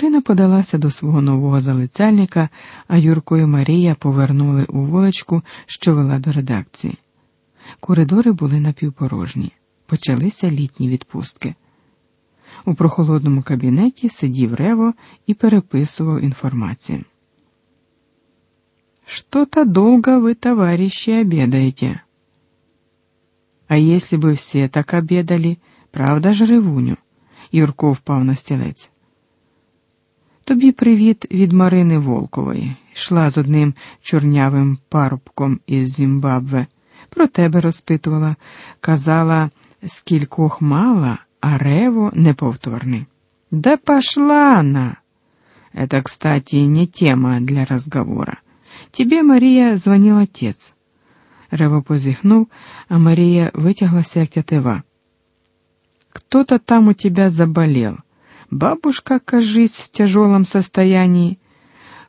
Марина подалася до свого нового залицяльника, а Юрко і Марія повернули у вуличку, що вела до редакції. Коридори були напівпорожні. Почалися літні відпустки. У прохолодному кабінеті сидів Рево і переписував інформацію. Что-то долго вы, товарищи, обедаете. А если бы все так обедали, правда ж, Ревуню? Юрко впав на стілець. Тобі привіт від Марини Волкової. Йшла з одним чорнявим парубком із Зімбабве. Про тебе розпитувала, казала, скількох мала, а рево неповторний. Да пошла она! Это, кстати, не тема для разговора. Тебе, Марія, звонил отец. Рево позіхнув, а Марія витяглася, як тятива. Кто-то там у тебя заболел. Бабушка, кажись, в тяжелом состоянии.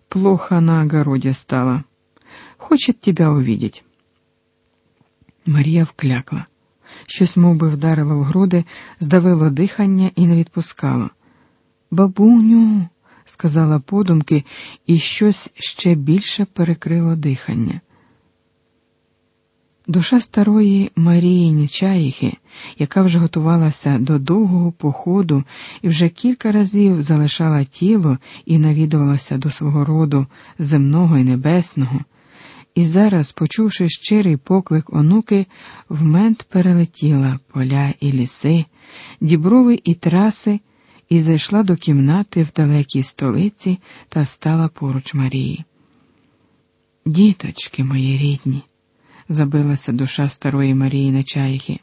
Плохо на огороде стало. Хочет тебя увидеть. Марія вклякла. Щось мов би, вдарило в груди, здавило дихання і не відпускало. Бабуню, сказала подумки, і щось ще більше перекрило дихання. Душа старої Марії Нечаїхи, яка вже готувалася до довгого походу і вже кілька разів залишала тіло і навідувалася до свого роду земного і небесного, і зараз, почувши щирий поклик онуки, вмент перелетіла поля і ліси, діброви і траси, і зайшла до кімнати в далекій столиці та стала поруч Марії. Діточки мої рідні забилася душа старої Марії Нечаїхи.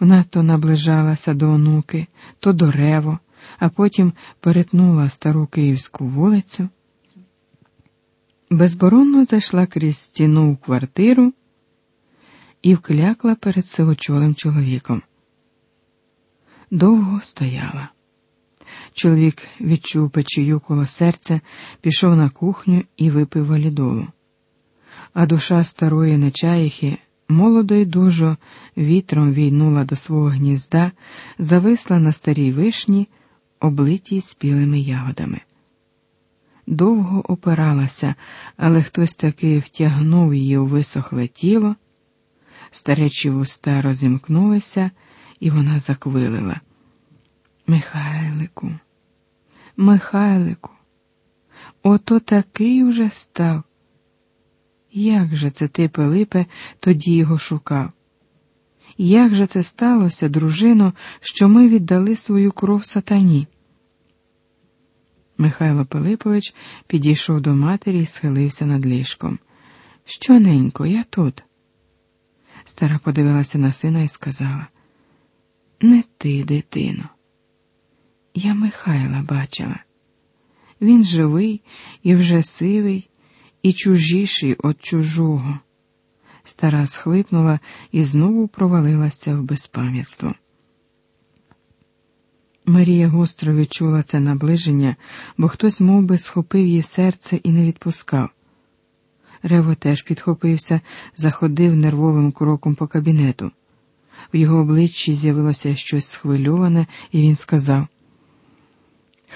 Вона то наближалася до онуки, то до рево, а потім перетнула стару київську вулицю, безборонно зайшла крізь стіну в квартиру і вклякла перед сивочолим чоловіком. Довго стояла. Чоловік відчув печію коло серця, пішов на кухню і випив валідолу а душа старої нечаїхи, молодо й дужо, вітром війнула до свого гнізда, зависла на старій вишні, облитій спілими ягодами. Довго опиралася, але хтось таки втягнув її у висохле тіло, старечі вуста розімкнулися, і вона заквилила. Михайлику, Михайлику, ото такий уже став. Як же це ти, Пилипе, тоді його шукав? Як же це сталося, дружино, що ми віддали свою кров сатані? Михайло Пилипович підійшов до матері і схилився над ліжком. Що, ненько, я тут. Стара подивилася на сина і сказала: Не ти, дитино. Я Михайла бачила. Він живий і вже сивий і чужіший від чужого. Стара схлипнула і знову провалилася в безпам'ятство. Марія гостро відчула це наближення, бо хтось мов би, схопив її серце і не відпускав. Рево теж підхопився, заходив нервовим кроком по кабінету. В його обличчі з'явилося щось схвильоване, і він сказав: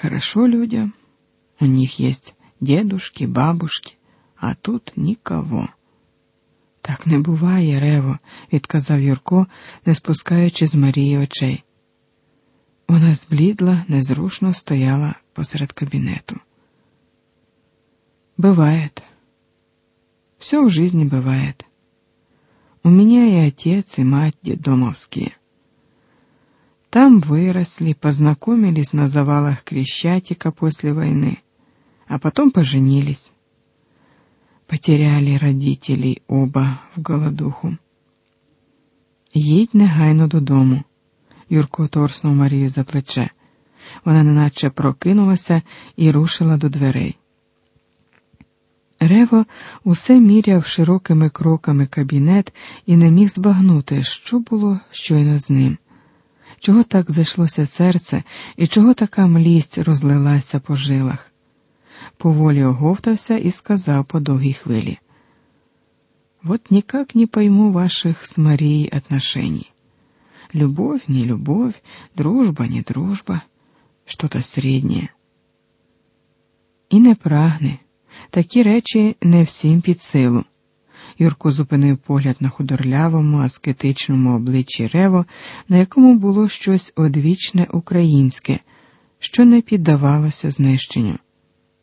Хорошо людям, у них є дедушки, бабушки, а тут нікого. Так не буває, Рево, відказав Юрко, не спускаючи з Марії очей. Вона зблідла, незрушно стояла посеред кабінету. Бывает. Все в жизни бывает. У меня и отец, и мать детдомовские. Там выросли, познакомились на завалах Крещатика после войны, а потом поженились потеряли родителей оба в голодуху. Їдь негайно додому. Юрко торснув Марію за плече. Вона неначе прокинулася і рушила до дверей. Рево усе міряв широкими кроками кабінет і не міг збагнути, що було щойно з ним, чого так зайшлося серце і чого така млість розлилася по жилах поволі оговтався і сказав по довгій хвилі. Вот никак не пойму ваших с Марией отношений. Любовь, не любовь, дружба, не дружба, что-то среднее. і не прагне. Такі речі не всім під силу. Юрко зупинив погляд на худорлявому, аскетичному обличчі Рево, на якому було щось одвічне українське, що не піддавалося знищенню.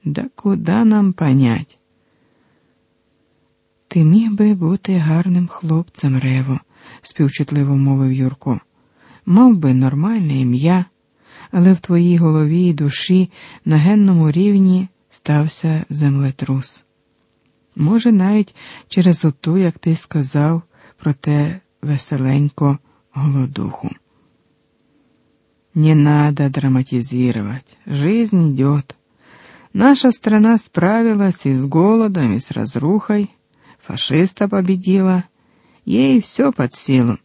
Да куда нам понять? Ти міг би бути гарним хлопцем, Рево, співчутливо мовив Юрко. Мав би нормальне ім'я, але в твоїй голові і душі на генному рівні стався землетрус. Може, навіть через оту, як ти сказав, про те веселенько голодуху. Не надо драматизировать. Жизнь идет. Наша страна справилась и с голодом, и с разрухой. Фашиста победила. Ей все под силу.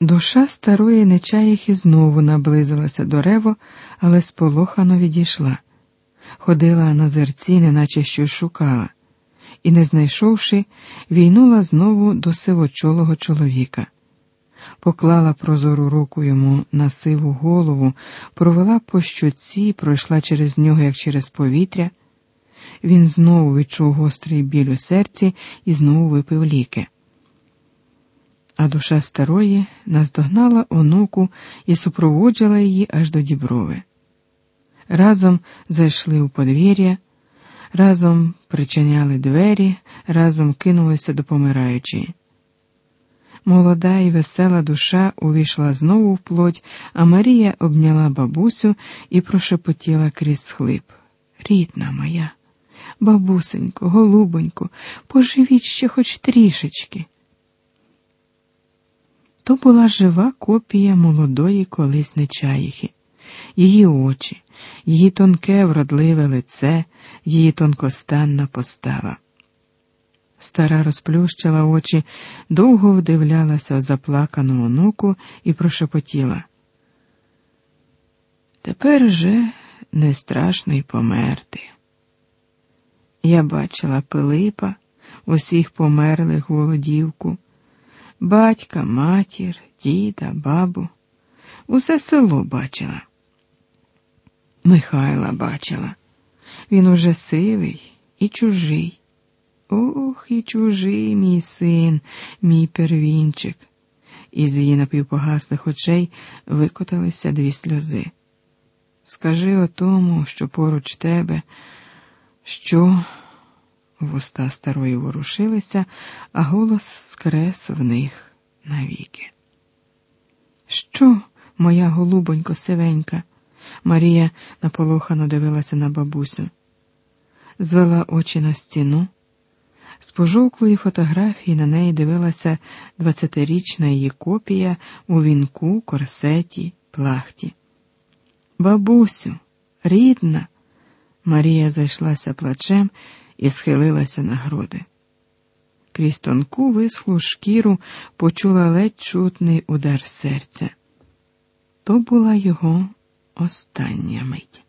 Душа старої нечаїхи знову наблизилася до рево, але сполохано відійшла. Ходила на зерці, неначе щось шукала, і, не знайшовши, війнула знову до сивочолого чоловіка. Поклала прозору руку йому на сиву голову, провела по щоці, пройшла через нього, як через повітря. Він знову відчув гострий біль у серці і знову випив ліки а душа старої наздогнала онуку і супроводжила її аж до діброви. Разом зайшли у подвір'я, разом причиняли двері, разом кинулися до помираючої. Молода і весела душа увійшла знову в плоть, а Марія обняла бабусю і прошепотіла крізь хлип. Рідна моя, бабусенько, голубонько, поживіть ще хоч трішечки. То була жива копія молодої колись нечаїхи, її очі, її тонке вродливе лице, її тонкостанна постава. Стара розплющила очі, довго вдивлялася в заплакану онуку і прошепотіла. Тепер же не страшно й померти. Я бачила Пилипа, усіх померлих володівку батька, матір, діда, бабу. Усе село бачила. Михайла бачила. Він уже сивий і чужий. Ох, і чужий мій син, мій первінчик. Із її напівпогаслих очей викоталися дві сльози. Скажи о тому, що поруч тебе, що Вуста старої ворушилися, а голос скрес в них навіки. Що, моя голубонько сивенька? Марія наполохано дивилася на бабусю, звела очі на стіну. З пожовклої фотографії на неї дивилася двадцятирічна її копія у вінку, корсеті, плахті. Бабусю, рідна, Марія зайшлася плачем і схилилася на груди. Крізь тонку висхлу шкіру почула ледь чутний удар серця. То була його остання мить.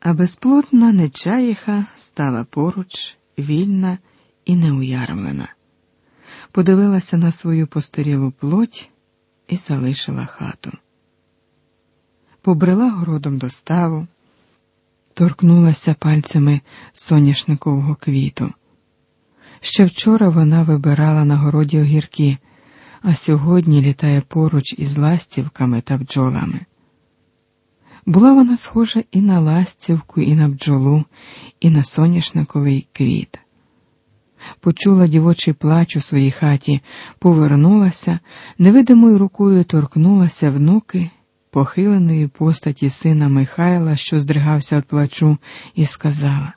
А безплотна нечаїха стала поруч, вільна і неуярмлена. Подивилася на свою постарілу плоть і залишила хату. Побрела городом до ставу торкнулася пальцями соняшникового квіту. Ще вчора вона вибирала на городі огірки, а сьогодні літає поруч із ластівками та бджолами. Була вона схожа і на ластівку, і на бджолу, і на соняшниковий квіт. Почула дівочий плач у своїй хаті, повернулася, невидимою рукою торкнулася внуки похиленої постаті сина Михайла, що здригався від плачу, і сказала: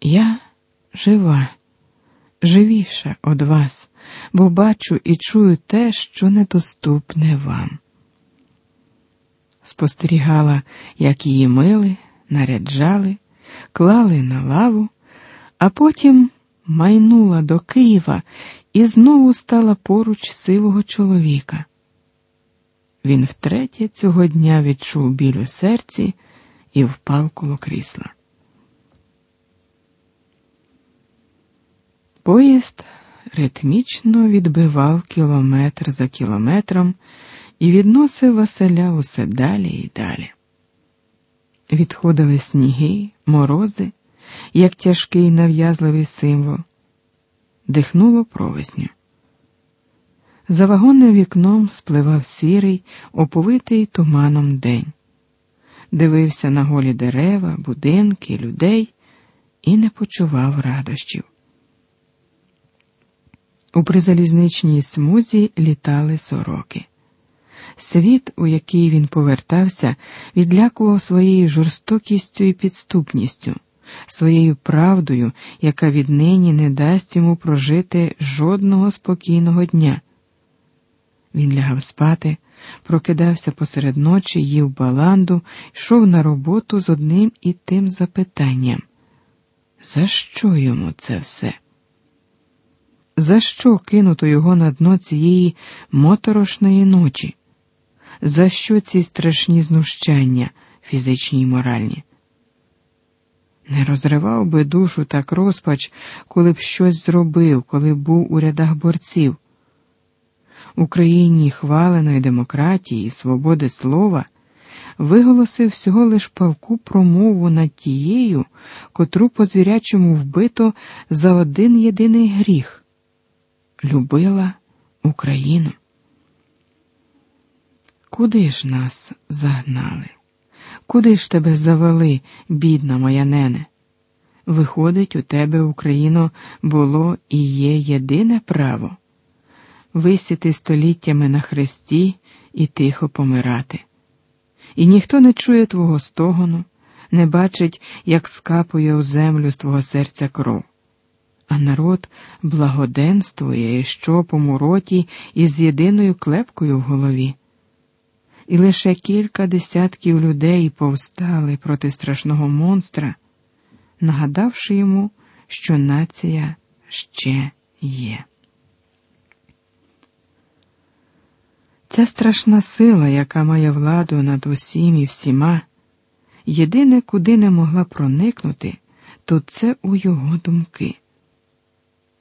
Я жива, живіша од вас, бо бачу і чую те, що недоступне вам. Спостерігала, як її мили, наряджали, клали на лаву, а потім майнула до Києва і знову стала поруч сивого чоловіка. Він втретє цього дня відчув біль у серці і впав коло крісла. Поїзд ритмічно відбивав кілометр за кілометром і відносив Василя усе далі і далі. Відходили сніги, морози, як тяжкий нав'язливий символ, дихнуло провесню. За вагонним вікном спливав сірий, оповитий туманом день, дивився на голі дерева, будинки, людей і не почував радощів. У призалізничній смузі літали сороки. Світ, у який він повертався, відлякував своєю жорстокістю і підступністю, своєю правдою, яка віднині не дасть йому прожити жодного спокійного дня. Він лягав спати, прокидався посеред ночі, їв баланду, йшов на роботу з одним і тим запитанням. За що йому це все? За що кинуто його на дно цієї моторошної ночі? За що ці страшні знущання, фізичні й моральні? Не розривав би душу так розпач, коли б щось зробив, коли б був у рядах борців. Україні хваленої демократії і свободи слова виголосив всього лиш палку промову над тією, котру по звірячому вбито за один єдиний гріх любила Україну. Куди ж нас загнали? Куди ж тебе завели, бідна моя нене? Виходить, у тебе, Україно, було і є єдине право висіти століттями на хресті і тихо помирати. І ніхто не чує твого стогону, не бачить, як скапує у землю з твого серця кров. А народ благоденствує і щопом у роті із єдиною клепкою в голові. І лише кілька десятків людей повстали проти страшного монстра, нагадавши йому, що нація ще є. Ця страшна сила, яка має владу над усім і всіма, єдине, куди не могла проникнути, то це у його думки.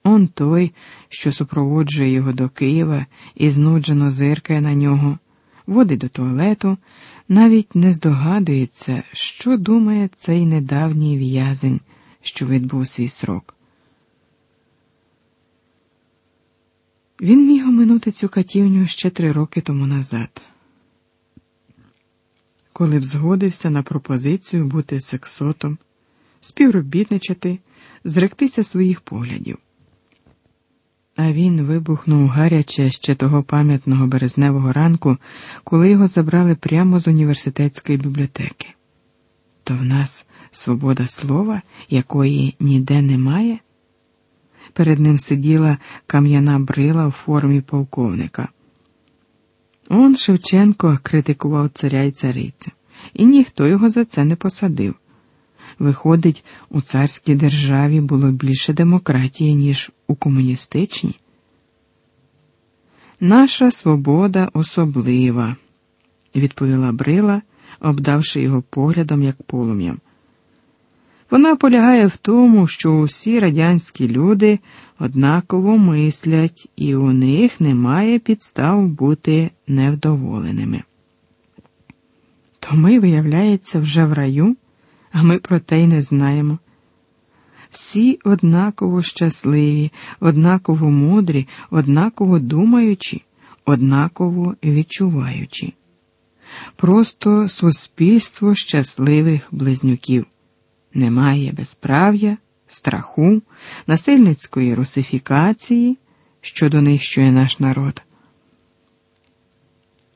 Он той, що супроводжує його до Києва і знуджено зиркає на нього, водить до туалету, навіть не здогадується, що думає цей недавній в'язень, що відбув свій срок. Він міг оминути цю катівню ще три роки тому назад, коли б згодився на пропозицію бути сексотом, співробітничати, зректися своїх поглядів. А він вибухнув гаряче ще того пам'ятного березневого ранку, коли його забрали прямо з університетської бібліотеки. То в нас свобода слова, якої ніде немає. Перед ним сиділа кам'яна брила в формі полковника. Он Шевченко критикував царя й царицю, і ніхто його за це не посадив. Виходить, у царській державі було більше демократії, ніж у комуністичній. Наша свобода особлива, відповіла Брила, обдавши його поглядом як полум'ям. Вона полягає в тому, що усі радянські люди однаково мислять, і у них немає підстав бути невдоволеними. То ми, виявляється, вже в раю, а ми про те й не знаємо. Всі однаково щасливі, однаково мудрі, однаково думаючі, однаково відчуваючі. Просто суспільство щасливих близнюків немає безправ'я, страху, насильницької русифікації, що донищує наш народ.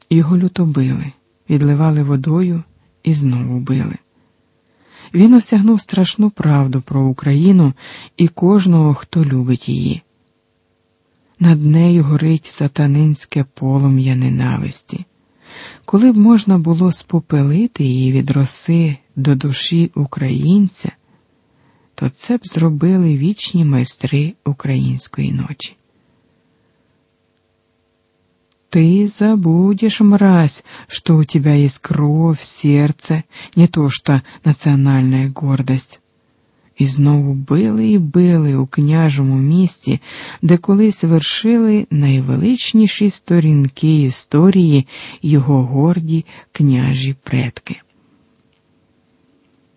Його люто били, відливали водою і знову били. Він осягнув страшну правду про Україну і кожного, хто любить її. Над нею горить сатанинське полум'я ненависті. Коли б можна було спопелити її від роси до душі українця, то це б зробили вічні майстри української ночі. Ты забудешь, мразь, что у тебя есть кровь, сердце, не то что національна гордость. І знову били і били у княжому місті, де колись вершили найвеличніші сторінки історії його горді княжі предки.